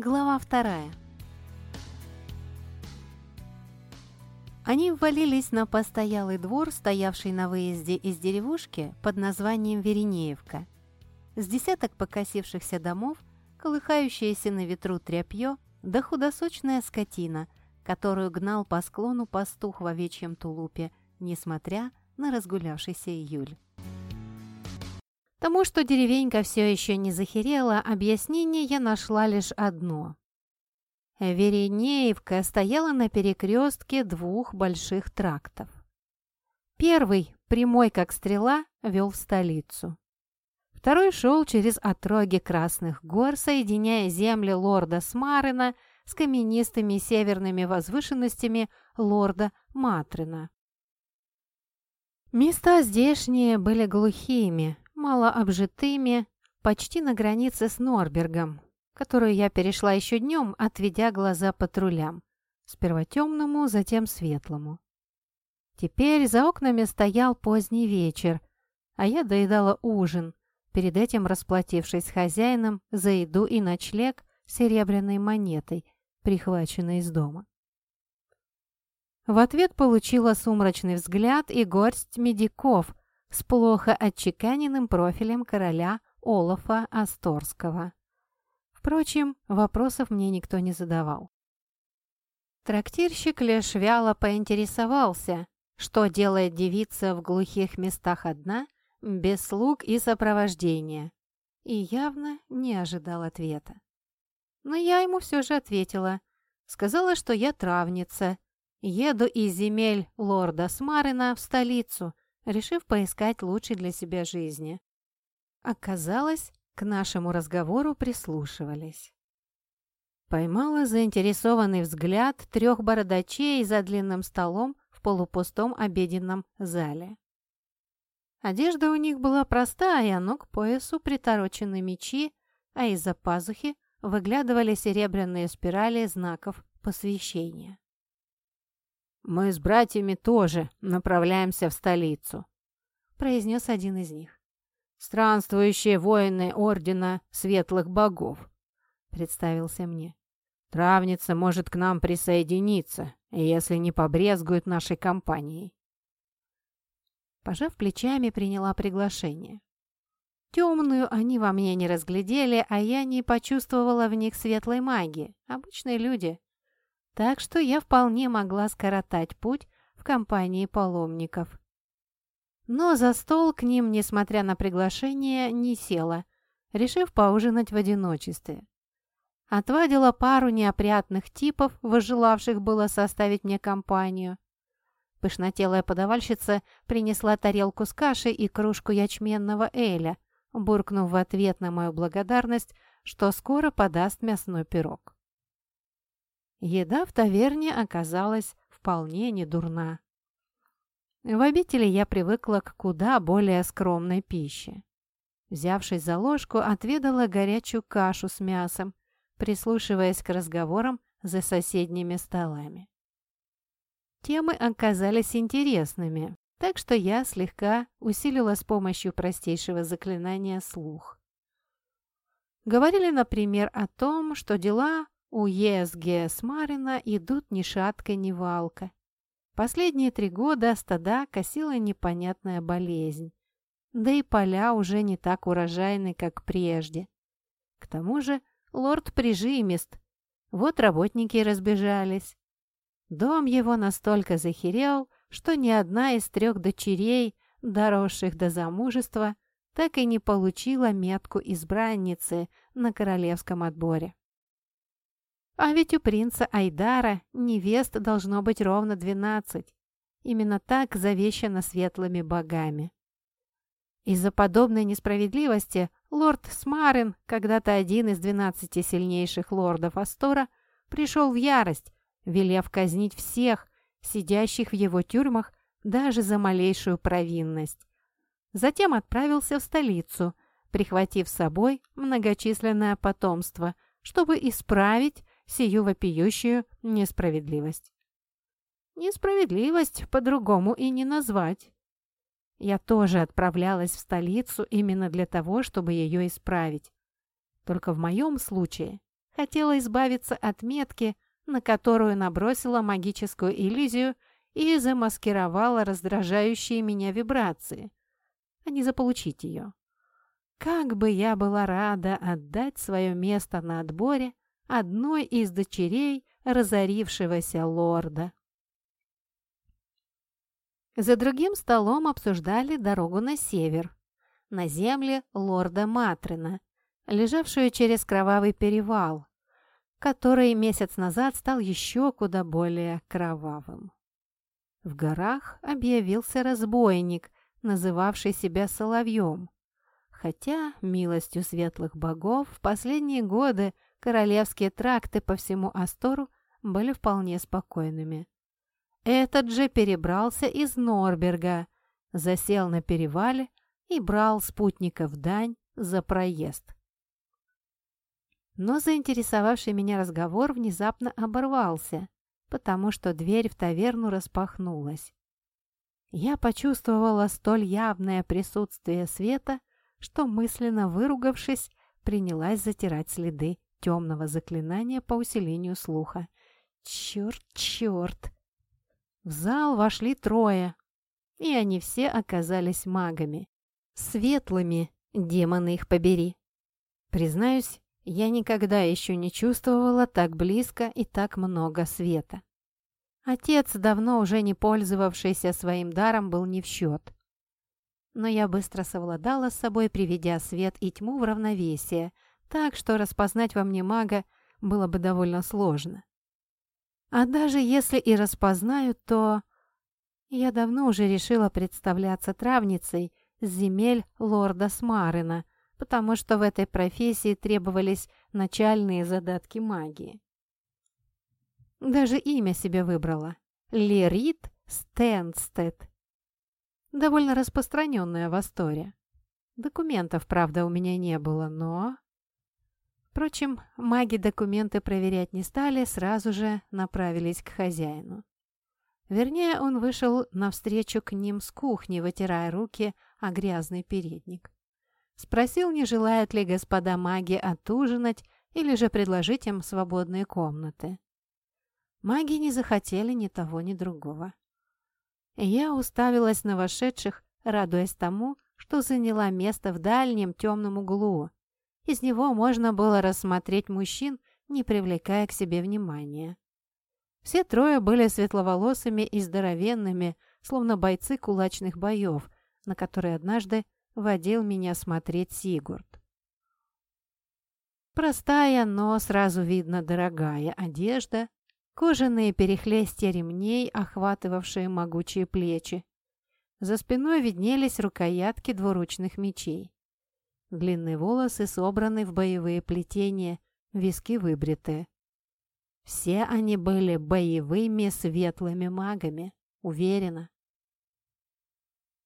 Глава вторая. Они ввалились на постоялый двор, стоявший на выезде из деревушки под названием Веренеевка. С десяток покосившихся домов, колыхающееся на ветру тряпье, да худосочная скотина, которую гнал по склону пастух в овечьем тулупе, несмотря на разгулявшийся июль. Тому, что деревенька все еще не захерела, объяснение я нашла лишь одно. Веренеевка стояла на перекрестке двух больших трактов. Первый, прямой как стрела, вел в столицу. Второй шел через отроги Красных гор, соединяя земли лорда Смарина с каменистыми северными возвышенностями лорда Матрина. Места здешние были глухими, малообжитыми, почти на границе с Норбергом, которую я перешла еще днем, отведя глаза патрулям. Сперва темному, затем светлому. Теперь за окнами стоял поздний вечер, а я доедала ужин, перед этим расплатившись с хозяином за еду и ночлег серебряной монетой, прихваченной из дома. В ответ получила сумрачный взгляд и горсть медиков, с плохо отчеканенным профилем короля Олафа Асторского. Впрочем, вопросов мне никто не задавал. Трактирщик лишь вяло поинтересовался, что делает девица в глухих местах одна, без слуг и сопровождения, и явно не ожидал ответа. Но я ему все же ответила. Сказала, что я травница, еду из земель лорда Смарина в столицу – решив поискать лучшей для себя жизни. Оказалось, к нашему разговору прислушивались. Поймала заинтересованный взгляд трех бородачей за длинным столом в полупустом обеденном зале. Одежда у них была простая, но к поясу приторочены мечи, а из-за пазухи выглядывали серебряные спирали знаков посвящения. «Мы с братьями тоже направляемся в столицу», — произнес один из них. «Странствующие воины Ордена Светлых Богов», — представился мне. «Травница может к нам присоединиться, если не побрезгует нашей компанией». Пожав плечами, приняла приглашение. Темную они во мне не разглядели, а я не почувствовала в них светлой магии. Обычные люди так что я вполне могла скоротать путь в компании паломников. Но за стол к ним, несмотря на приглашение, не села, решив поужинать в одиночестве. Отвадила пару неопрятных типов, выжелавших было составить мне компанию. Пышнотелая подавальщица принесла тарелку с кашей и кружку ячменного эля, буркнув в ответ на мою благодарность, что скоро подаст мясной пирог. Еда в таверне оказалась вполне недурна. В обители я привыкла к куда более скромной пище. Взявшись за ложку, отведала горячую кашу с мясом, прислушиваясь к разговорам за соседними столами. Темы оказались интересными, так что я слегка усилила с помощью простейшего заклинания слух. Говорили, например, о том, что дела у ЕСГ Смарина идут ни шатка, ни валка. Последние три года стада косила непонятная болезнь. Да и поля уже не так урожайны, как прежде. К тому же лорд прижимист. Вот работники разбежались. Дом его настолько захерел, что ни одна из трех дочерей, доросших до замужества, так и не получила метку избранницы на королевском отборе. А ведь у принца Айдара невест должно быть ровно двенадцать. Именно так завещано светлыми богами. Из-за подобной несправедливости лорд Смарин, когда-то один из двенадцати сильнейших лордов Астора, пришел в ярость, велев казнить всех, сидящих в его тюрьмах, даже за малейшую провинность. Затем отправился в столицу, прихватив с собой многочисленное потомство, чтобы исправить сию вопиющую несправедливость. Несправедливость по-другому и не назвать. Я тоже отправлялась в столицу именно для того, чтобы ее исправить. Только в моем случае хотела избавиться от метки, на которую набросила магическую иллюзию и замаскировала раздражающие меня вибрации, а не заполучить ее. Как бы я была рада отдать свое место на отборе одной из дочерей разорившегося лорда. За другим столом обсуждали дорогу на север, на земле лорда Матрина, лежавшую через кровавый перевал, который месяц назад стал еще куда более кровавым. В горах объявился разбойник, называвший себя Соловьем, хотя, милостью светлых богов, в последние годы королевские тракты по всему Астору были вполне спокойными. Этот же перебрался из Норберга, засел на перевале и брал спутников дань за проезд. Но заинтересовавший меня разговор внезапно оборвался, потому что дверь в таверну распахнулась. Я почувствовала столь явное присутствие света, что, мысленно выругавшись, принялась затирать следы темного заклинания по усилению слуха. Черт, черт! В зал вошли трое, и они все оказались магами. Светлыми, демоны их побери. Признаюсь, я никогда еще не чувствовала так близко и так много света. Отец, давно уже не пользовавшийся своим даром, был не в счет. Но я быстро совладала с собой, приведя свет и тьму в равновесие, так что распознать во мне мага было бы довольно сложно. А даже если и распознаю, то... Я давно уже решила представляться травницей с земель лорда Смарина, потому что в этой профессии требовались начальные задатки магии. Даже имя себе выбрала. Лерит Стэнстед. Довольно распространенное в Асторе. Документов, правда, у меня не было, но... Впрочем, маги документы проверять не стали, сразу же направились к хозяину. Вернее, он вышел навстречу к ним с кухни, вытирая руки о грязный передник. Спросил, не желают ли господа маги отужинать или же предложить им свободные комнаты. Маги не захотели ни того, ни другого. Я уставилась на вошедших, радуясь тому, что заняла место в дальнем темном углу, из него можно было рассмотреть мужчин, не привлекая к себе внимания. Все трое были светловолосыми и здоровенными, словно бойцы кулачных боев, на которые однажды водил меня смотреть Сигурд. Простая, но сразу видно дорогая одежда, кожаные перехлестья ремней, охватывавшие могучие плечи. За спиной виднелись рукоятки двуручных мечей. Длинные волосы собраны в боевые плетения, виски выбриты. Все они были боевыми светлыми магами, уверена.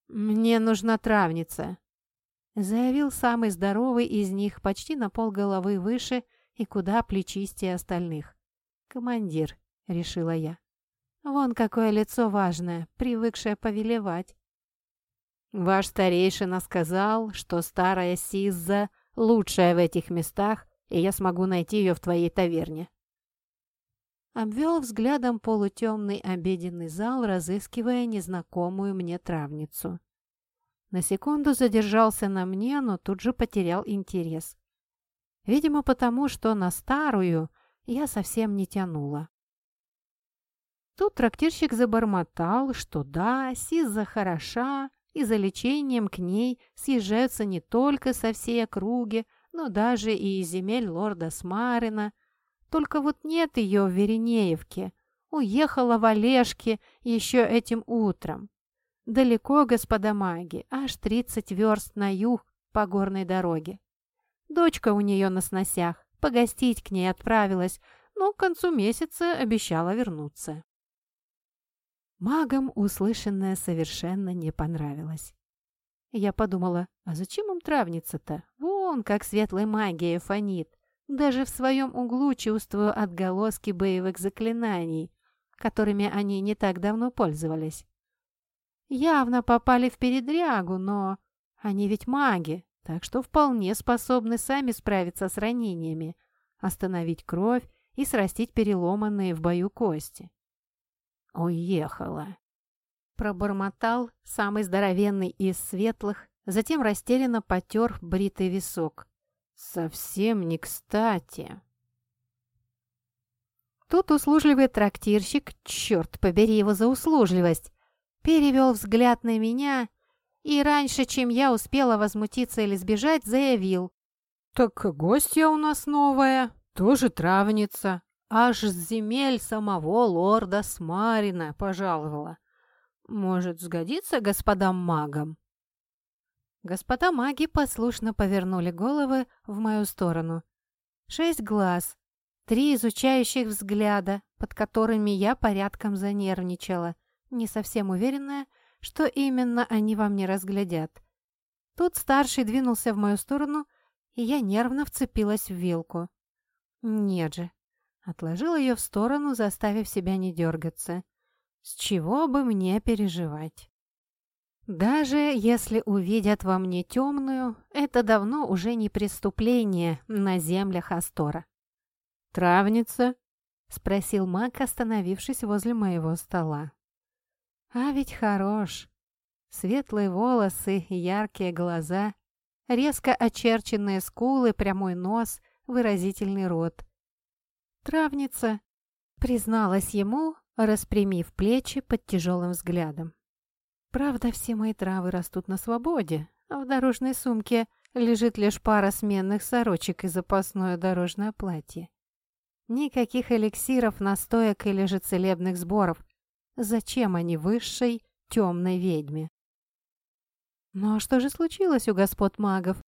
«Мне нужна травница», — заявил самый здоровый из них, почти на полголовы выше и куда плечистее остальных. «Командир», — решила я. «Вон какое лицо важное, привыкшее повелевать. Ваш старейшина сказал, что старая Сизза лучшая в этих местах, и я смогу найти ее в твоей таверне. Обвел взглядом полутемный обеденный зал, разыскивая незнакомую мне травницу. На секунду задержался на мне, но тут же потерял интерес. Видимо, потому что на старую я совсем не тянула. Тут трактирщик забормотал, что да, Сиза хороша, и за лечением к ней съезжаются не только со всей округи, но даже и из земель лорда Смарина. Только вот нет ее в Веренеевке. Уехала в Олежке еще этим утром. Далеко, господа маги, аж тридцать верст на юг по горной дороге. Дочка у нее на сносях, погостить к ней отправилась, но к концу месяца обещала вернуться. Магам услышанное совершенно не понравилось. Я подумала, а зачем им травница-то? Вон, как светлая магия фонит. Даже в своем углу чувствую отголоски боевых заклинаний, которыми они не так давно пользовались. Явно попали в передрягу, но они ведь маги, так что вполне способны сами справиться с ранениями. остановить кровь и срастить переломанные в бою кости. «Уехала», — пробормотал самый здоровенный из светлых, затем растерянно потер бритый висок. «Совсем не кстати». Тут услужливый трактирщик, черт побери его за услужливость, перевел взгляд на меня и раньше, чем я успела возмутиться или сбежать, заявил. «Так гостья у нас новая, тоже травница, аж с земель самого лорда Смарина пожаловала. Может, сгодится господам магам?» Господа маги послушно повернули головы в мою сторону. Шесть глаз, Три изучающих взгляда, под которыми я порядком занервничала, не совсем уверенная, что именно они во мне разглядят. Тут старший двинулся в мою сторону, и я нервно вцепилась в вилку. Нет же. Отложила ее в сторону, заставив себя не дергаться. С чего бы мне переживать? Даже если увидят во мне темную, это давно уже не преступление на землях Астора. «Травница?» — спросил маг, остановившись возле моего стола. «А ведь хорош. Светлые волосы, яркие глаза, резко очерченные скулы, прямой нос, выразительный рот. Травница», — призналась ему, распрямив плечи под тяжелым взглядом. «Правда, все мои травы растут на свободе, а в дорожной сумке лежит лишь пара сменных сорочек и запасное дорожное платье. Никаких эликсиров, настоек или же целебных сборов. Зачем они высшей темной ведьме? Ну а что же случилось у господ магов?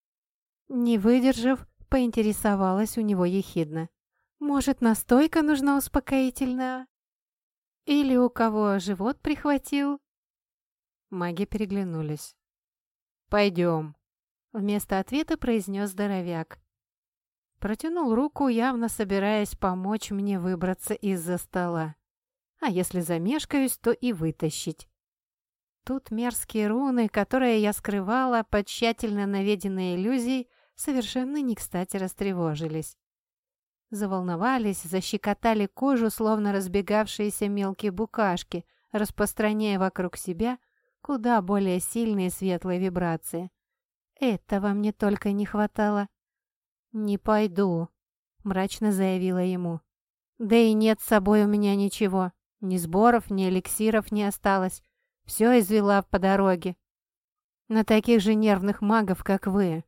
Не выдержав, поинтересовалась у него ехидно. Может, настойка нужна успокоительная? Или у кого живот прихватил? Маги переглянулись. «Пойдем», — вместо ответа произнес здоровяк. Протянул руку, явно собираясь помочь мне выбраться из-за стола. А если замешкаюсь, то и вытащить. Тут мерзкие руны, которые я скрывала под тщательно наведенной иллюзией, совершенно не кстати растревожились. Заволновались, защекотали кожу, словно разбегавшиеся мелкие букашки, распространяя вокруг себя куда более сильные светлые вибрации. Этого мне только не хватало. «Не пойду», — мрачно заявила ему. «Да и нет с собой у меня ничего. Ни сборов, ни эликсиров не осталось. Все извела по дороге. На таких же нервных магов, как вы».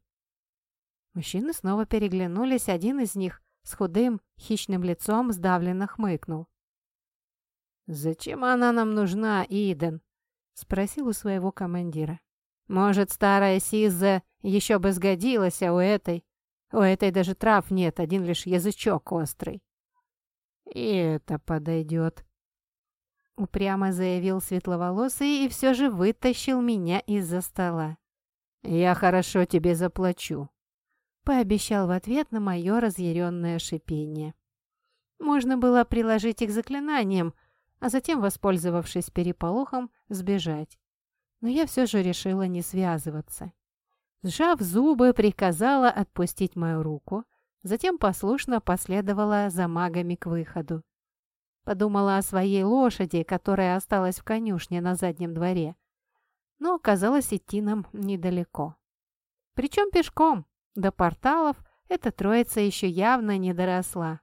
Мужчины снова переглянулись. Один из них с худым, хищным лицом сдавленно хмыкнул. «Зачем она нам нужна, Иден?» — спросил у своего командира. «Может, старая Сиза еще бы сгодилась, а у этой у этой даже трав нет, один лишь язычок острый. И это подойдет. Упрямо заявил светловолосый и все же вытащил меня из-за стола. «Я хорошо тебе заплачу», — пообещал в ответ на мое разъяренное шипение. Можно было приложить их заклинанием, а затем, воспользовавшись переполохом, сбежать. Но я все же решила не связываться. Сжав зубы, приказала отпустить мою руку, затем послушно последовала за магами к выходу. Подумала о своей лошади, которая осталась в конюшне на заднем дворе. Но оказалось идти нам недалеко. Причем пешком. До порталов эта троица еще явно не доросла.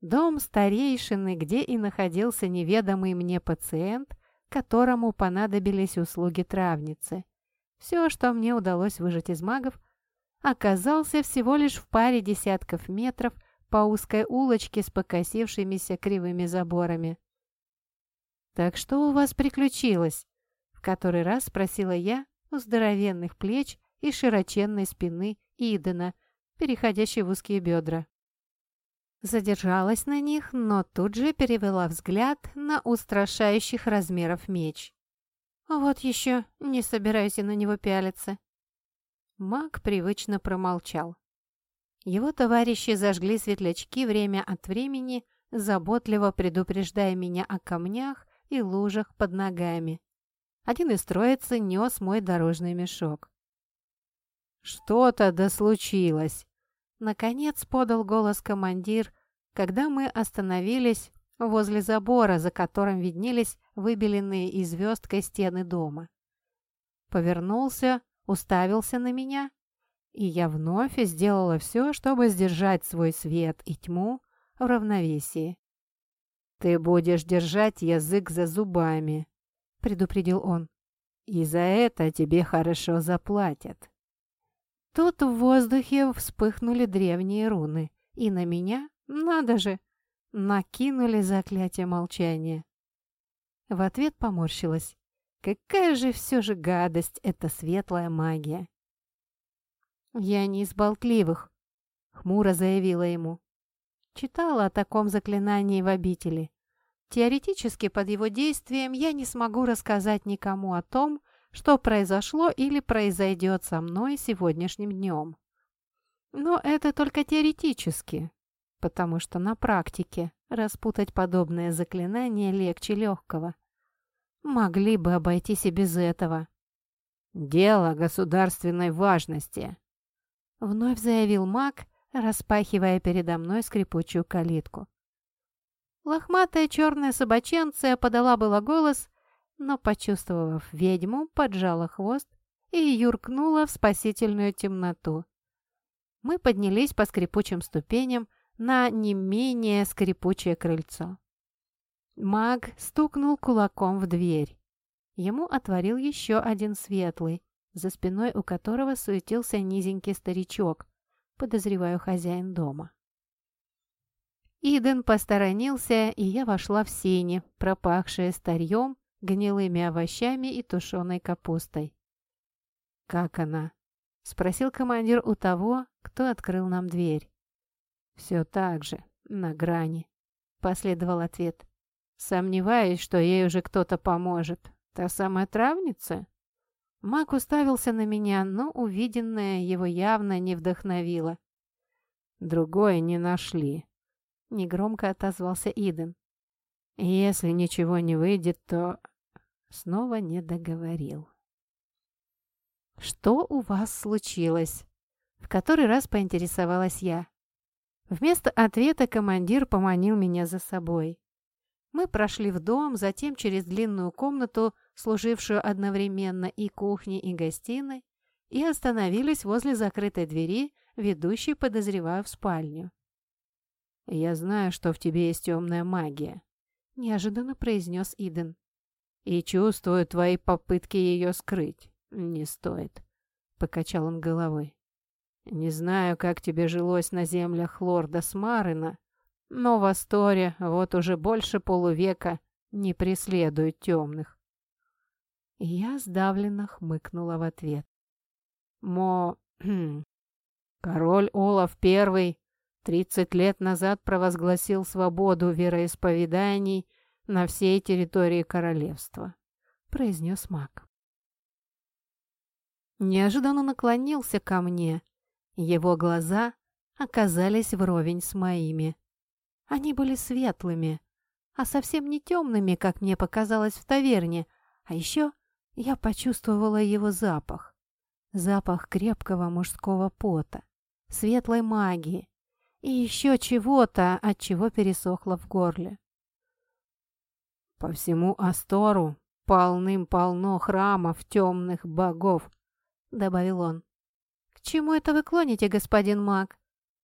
Дом старейшины, где и находился неведомый мне пациент, которому понадобились услуги травницы. Все, что мне удалось выжать из магов, оказался всего лишь в паре десятков метров по узкой улочке с покосившимися кривыми заборами. «Так что у вас приключилось?» — в который раз спросила я у здоровенных плеч и широченной спины Идена, переходящей в узкие бедра. Задержалась на них, но тут же перевела взгляд на устрашающих размеров меч. «Вот еще, не собираюсь на него пялиться». Маг привычно промолчал. Его товарищи зажгли светлячки время от времени, заботливо предупреждая меня о камнях и лужах под ногами. Один из троицы нес мой дорожный мешок. «Что-то да случилось!» Наконец подал голос командир, когда мы остановились возле забора, за которым виднелись выбеленные и звездкой стены дома. Повернулся, уставился на меня, и я вновь сделала все, чтобы сдержать свой свет и тьму в равновесии. «Ты будешь держать язык за зубами», — предупредил он. «И за это тебе хорошо заплатят». Тут в воздухе вспыхнули древние руны, и на меня, надо же, накинули заклятие молчания. В ответ поморщилась. Какая же все же гадость эта светлая магия. «Я не из болтливых», — хмуро заявила ему. Читала о таком заклинании в обители. Теоретически под его действием я не смогу рассказать никому о том, что произошло или произойдет со мной сегодняшним днем. Но это только теоретически, потому что на практике распутать подобное заклинание легче легкого. Могли бы обойтись и без этого. «Дело государственной важности», — вновь заявил маг, распахивая передо мной скрипучую калитку. Лохматая черная собаченция подала было голос, но, почувствовав ведьму, поджала хвост и юркнула в спасительную темноту. Мы поднялись по скрипучим ступеням на не менее скрипучее крыльцо. Маг стукнул кулаком в дверь. Ему отворил еще один светлый, за спиной у которого суетился низенький старичок, подозреваю, хозяин дома. Иден посторонился, и я вошла в сени, пропахшие старьем, гнилыми овощами и тушеной капустой. «Как она?» — спросил командир у того, кто открыл нам дверь. «Все так же, на грани», — последовал ответ. «Сомневаюсь, что ей уже кто-то поможет. Та самая травница?» Мак уставился на меня, но увиденное его явно не вдохновило. «Другое не нашли», — негромко отозвался Иден. «Если ничего не выйдет, то...» Снова не договорил. «Что у вас случилось?» В который раз поинтересовалась я. Вместо ответа командир поманил меня за собой. Мы прошли в дом, затем через длинную комнату, служившую одновременно и кухней, и гостиной, и остановились возле закрытой двери, ведущей, подозреваю, в спальню. «Я знаю, что в тебе есть темная магия», — неожиданно произнес Иден. «И чувствую твои попытки ее скрыть. Не стоит», — покачал он головой. «Не знаю, как тебе жилось на землях лорда Смарына, но в Асторе вот уже больше полувека не преследуют темных. Я сдавленно хмыкнула в ответ. Мо... Король Олаф I тридцать лет назад провозгласил свободу вероисповеданий на всей территории королевства, произнес маг. Неожиданно наклонился ко мне. Его глаза оказались вровень с моими. Они были светлыми, а совсем не темными, как мне показалось в таверне. А еще я почувствовала его запах. Запах крепкого мужского пота, светлой магии и еще чего-то, от чего пересохло в горле. По всему Астору полным-полно храмов темных богов, добавил он. К чему это вы клоните, господин маг?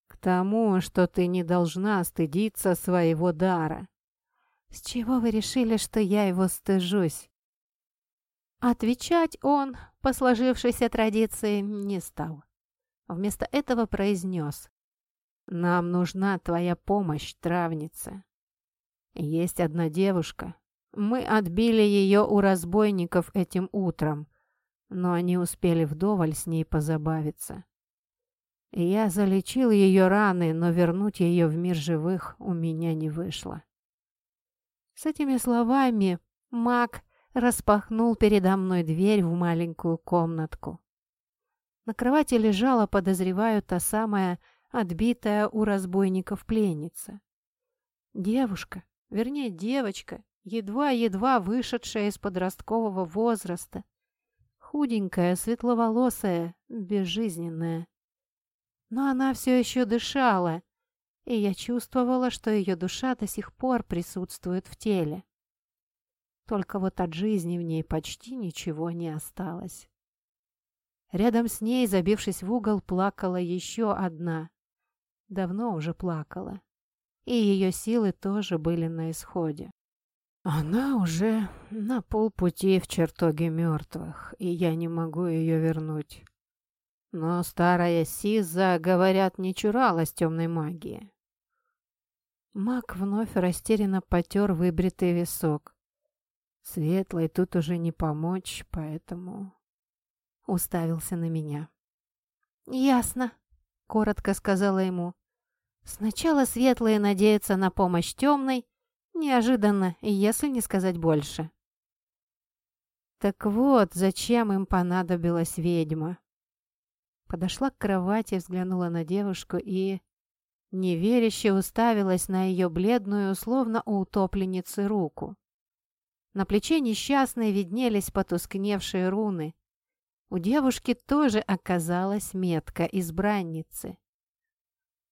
К тому, что ты не должна стыдиться своего дара. С чего вы решили, что я его стыжусь? Отвечать он, по сложившейся традиции, не стал. Вместо этого произнес. «Нам нужна твоя помощь, травница. Есть одна девушка. Мы отбили ее у разбойников этим утром, но они успели вдоволь с ней позабавиться. Я залечил ее раны, но вернуть ее в мир живых у меня не вышло. С этими словами маг распахнул передо мной дверь в маленькую комнатку. На кровати лежала, подозреваю, та самая отбитая у разбойников пленница. Девушка, вернее девочка, едва-едва вышедшая из подросткового возраста, худенькая, светловолосая, безжизненная. но она все еще дышала, и я чувствовала, что ее душа до сих пор присутствует в теле. Только вот от жизни в ней почти ничего не осталось. Рядом с ней, забившись в угол, плакала еще одна. Давно уже плакала. И ее силы тоже были на исходе. Она уже на полпути в чертоге мертвых, и я не могу ее вернуть. Но старая Сиза, говорят, не чуралась темной магии. Маг вновь растерянно потер выбритый висок. Светлой тут уже не помочь, поэтому... Уставился на меня. «Ясно», — коротко сказала ему. «Сначала светлые надеются на помощь темной, Неожиданно, если не сказать больше. Так вот, зачем им понадобилась ведьма? Подошла к кровати, взглянула на девушку и... Неверяще уставилась на ее бледную, словно у утопленницы, руку. На плече несчастной виднелись потускневшие руны. У девушки тоже оказалась метка избранницы.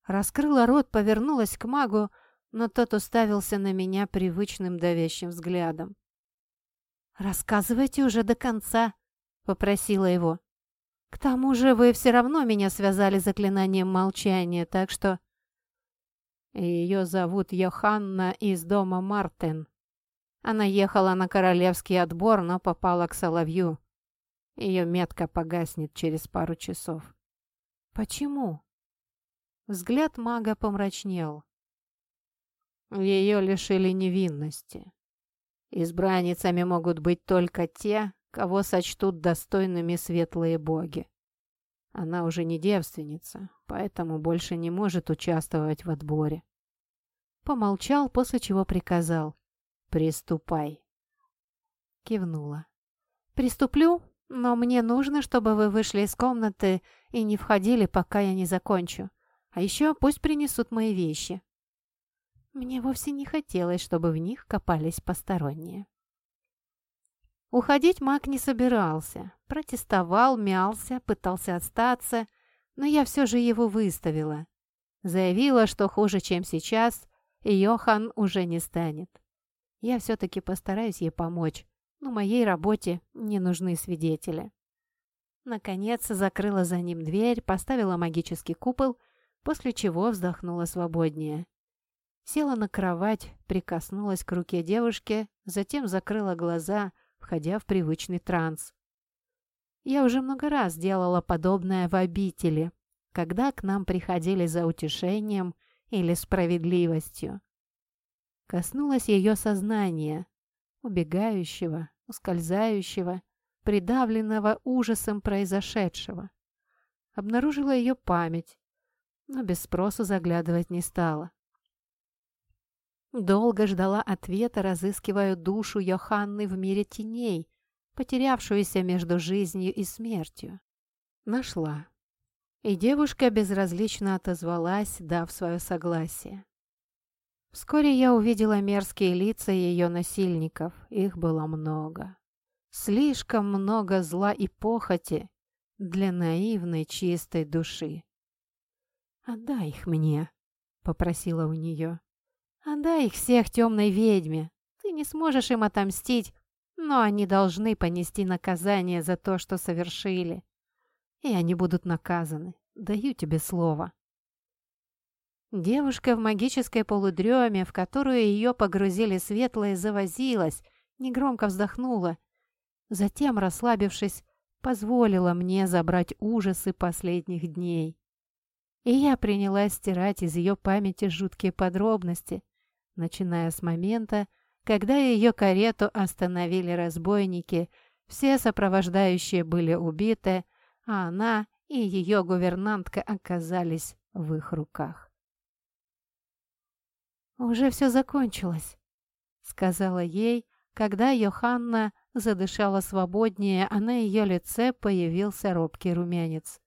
Раскрыла рот, повернулась к магу, но тот уставился на меня привычным давящим взглядом. «Рассказывайте уже до конца», — попросила его. «К тому же вы все равно меня связали заклинанием молчания, так что...» Ее зовут Йоханна из дома Мартин. Она ехала на королевский отбор, но попала к Соловью. Ее метка погаснет через пару часов. «Почему?» Взгляд мага помрачнел. Ее лишили невинности. Избранницами могут быть только те, кого сочтут достойными светлые боги. Она уже не девственница, поэтому больше не может участвовать в отборе. Помолчал, после чего приказал «Приступай». Кивнула. «Приступлю, но мне нужно, чтобы вы вышли из комнаты и не входили, пока я не закончу. А еще пусть принесут мои вещи». Мне вовсе не хотелось, чтобы в них копались посторонние. Уходить маг не собирался. Протестовал, мялся, пытался остаться, но я все же его выставила. Заявила, что хуже, чем сейчас, и Йохан уже не станет. Я все-таки постараюсь ей помочь, но моей работе не нужны свидетели. Наконец закрыла за ним дверь, поставила магический купол, после чего вздохнула свободнее. Села на кровать, прикоснулась к руке девушки, затем закрыла глаза, входя в привычный транс. Я уже много раз делала подобное в обители, когда к нам приходили за утешением или справедливостью. Коснулась ее сознания, убегающего, ускользающего, придавленного ужасом произошедшего. Обнаружила ее память, но без спроса заглядывать не стала. Долго ждала ответа, разыскивая душу Йоханны в мире теней, потерявшуюся между жизнью и смертью. Нашла. И девушка безразлично отозвалась, дав свое согласие. Вскоре я увидела мерзкие лица ее насильников. Их было много. Слишком много зла и похоти для наивной чистой души. «Отдай их мне», — попросила у нее. Отдай их всех темной ведьме. Ты не сможешь им отомстить, но они должны понести наказание за то, что совершили. И они будут наказаны. Даю тебе слово. Девушка в магической полудреме, в которую ее погрузили светлые, завозилась, негромко вздохнула. Затем, расслабившись, позволила мне забрать ужасы последних дней. И я принялась стирать из ее памяти жуткие подробности – начиная с момента, когда ее карету остановили разбойники, все сопровождающие были убиты, а она и ее гувернантка оказались в их руках. «Уже все закончилось», — сказала ей, когда Йоханна задышала свободнее, а на ее лице появился робкий румянец.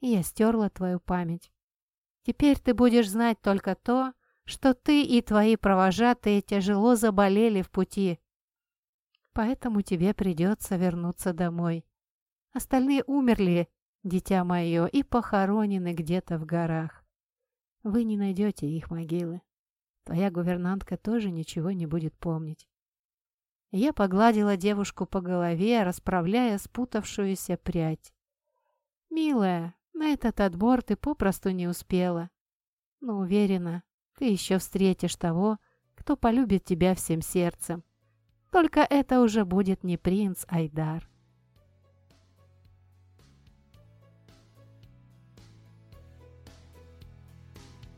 «Я стерла твою память. Теперь ты будешь знать только то, что ты и твои провожатые тяжело заболели в пути. Поэтому тебе придется вернуться домой. Остальные умерли дитя мое, и похоронены где-то в горах. Вы не найдете их могилы. Твоя гувернантка тоже ничего не будет помнить. Я погладила девушку по голове, расправляя спутавшуюся прядь. «Милая, на этот отбор ты попросту не успела. Но уверена, ты еще встретишь того, кто полюбит тебя всем сердцем. Только это уже будет не принц Айдар».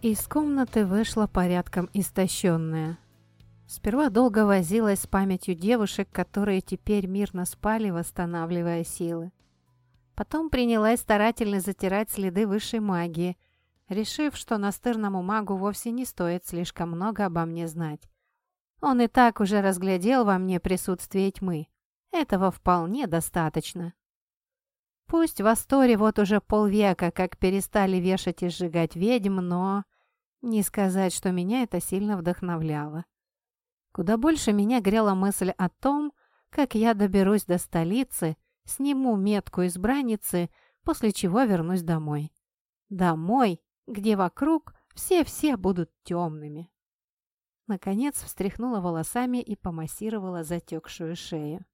Из комнаты вышла порядком истощенная. Сперва долго возилась с памятью девушек, которые теперь мирно спали, восстанавливая силы. Потом принялась старательно затирать следы высшей магии, решив, что настырному магу вовсе не стоит слишком много обо мне знать. Он и так уже разглядел во мне присутствие тьмы. Этого вполне достаточно. Пусть в Асторе вот уже полвека как перестали вешать и сжигать ведьм, но... Не сказать, что меня это сильно вдохновляло. Куда больше меня грела мысль о том, как я доберусь до столицы, сниму метку избранницы, после чего вернусь домой. Домой, где вокруг все-все будут темными. Наконец встряхнула волосами и помассировала затекшую шею.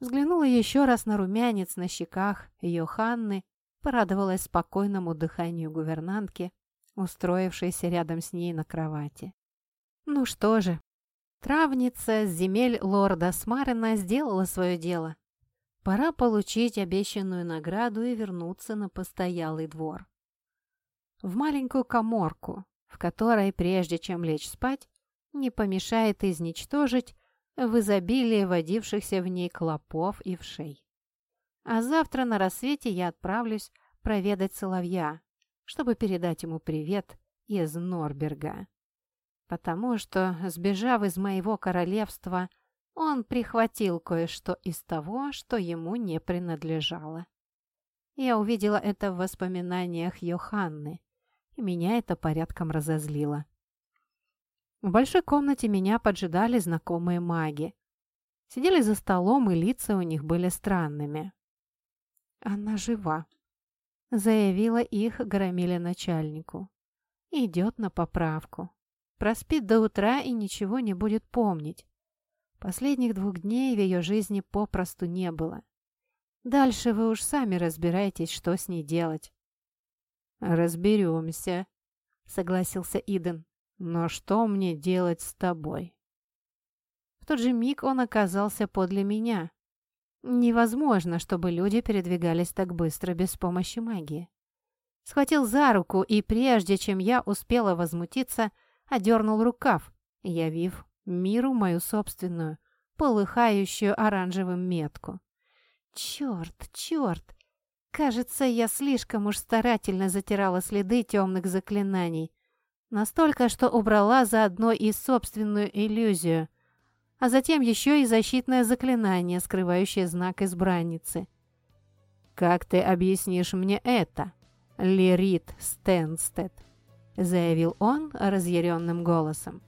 Взглянула еще раз на румянец на щеках ее Ханны, порадовалась спокойному дыханию гувернантки, устроившейся рядом с ней на кровати. Ну что же, Травница с земель лорда Смарена сделала свое дело. Пора получить обещанную награду и вернуться на постоялый двор. В маленькую коморку, в которой, прежде чем лечь спать, не помешает изничтожить в изобилии водившихся в ней клопов и вшей. А завтра на рассвете я отправлюсь проведать Соловья, чтобы передать ему привет из Норберга потому что, сбежав из моего королевства, он прихватил кое-что из того, что ему не принадлежало. Я увидела это в воспоминаниях Йоханны, и меня это порядком разозлило. В большой комнате меня поджидали знакомые маги. Сидели за столом, и лица у них были странными. «Она жива», — заявила их громили начальнику. «Идет на поправку. Проспит до утра и ничего не будет помнить. Последних двух дней в ее жизни попросту не было. Дальше вы уж сами разбирайтесь, что с ней делать. «Разберемся», — согласился Иден. «Но что мне делать с тобой?» В тот же миг он оказался подле меня. Невозможно, чтобы люди передвигались так быстро без помощи магии. Схватил за руку, и прежде чем я успела возмутиться, — одернул рукав, явив миру мою собственную, полыхающую оранжевым метку. «Черт, черт! Кажется, я слишком уж старательно затирала следы темных заклинаний. Настолько, что убрала заодно и собственную иллюзию, а затем еще и защитное заклинание, скрывающее знак избранницы. «Как ты объяснишь мне это, Лирит Стенстед?» — заявил он разъяренным голосом.